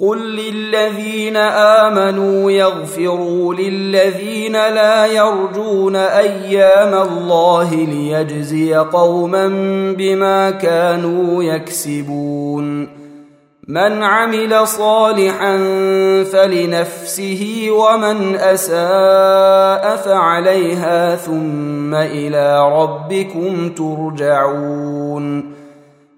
قل للذين امنوا يغفروا للذين لا يرجون أيام الله ليجزي قوما بما كانوا يكسبون من عمل صالحا فلنفسه ومن اساء فعليها ثم إلى ربكم ترجعون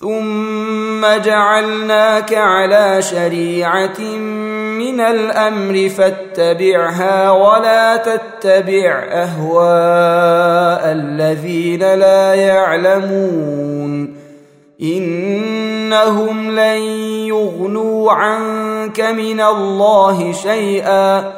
ثم جعلناك على شريعة من الأمر فاتبعها ولا تتبع أهواء الذين لا يعلمون إنهم لن يغنوا عنك من الله شيئا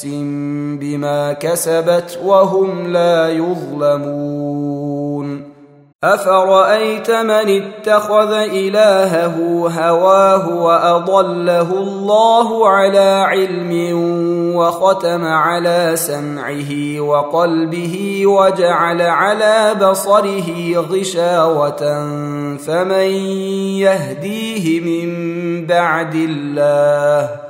نفس بما كسبت وهم لا يظلمون. أفرأيت من اتخذ إلهه هواه وأضله الله على علم وختم على سمعه وقلبه وجعل على بصره غشاوة فمن يهديه من بعد الله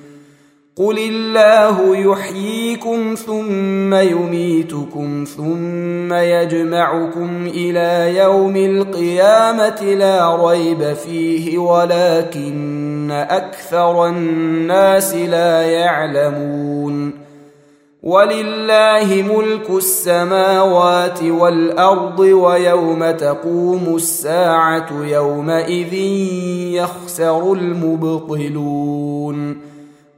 قل الله يحييكم ثم يميتكم ثم يجمعكم إلى يوم القيامه لا ريب فيه ولكن أكثر الناس لا يعلمون ولله ملك السماوات والارض ويوم تقوم الساعة يومئذ يخسر المبطلون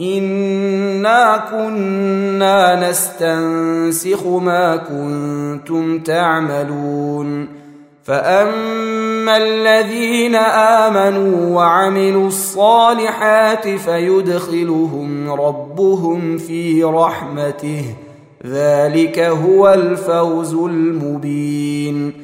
انا كنا نستنسخ ما كنتم تعملون فاما الذين امنوا وعملوا الصالحات فيدخلهم ربهم في رحمته ذلك هو الفوز المبين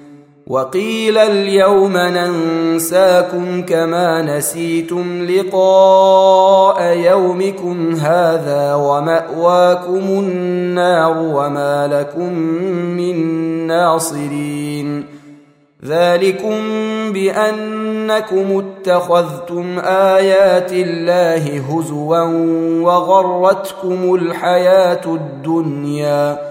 وقيل اليوم ننساكم كما نسيتم لقاء يومكم هذا ومأواكم النار وما لكم من ناصرين. ذلكم بأنكم اتخذتم آيات الله هزوا وغرتكم الحياة الدنيا.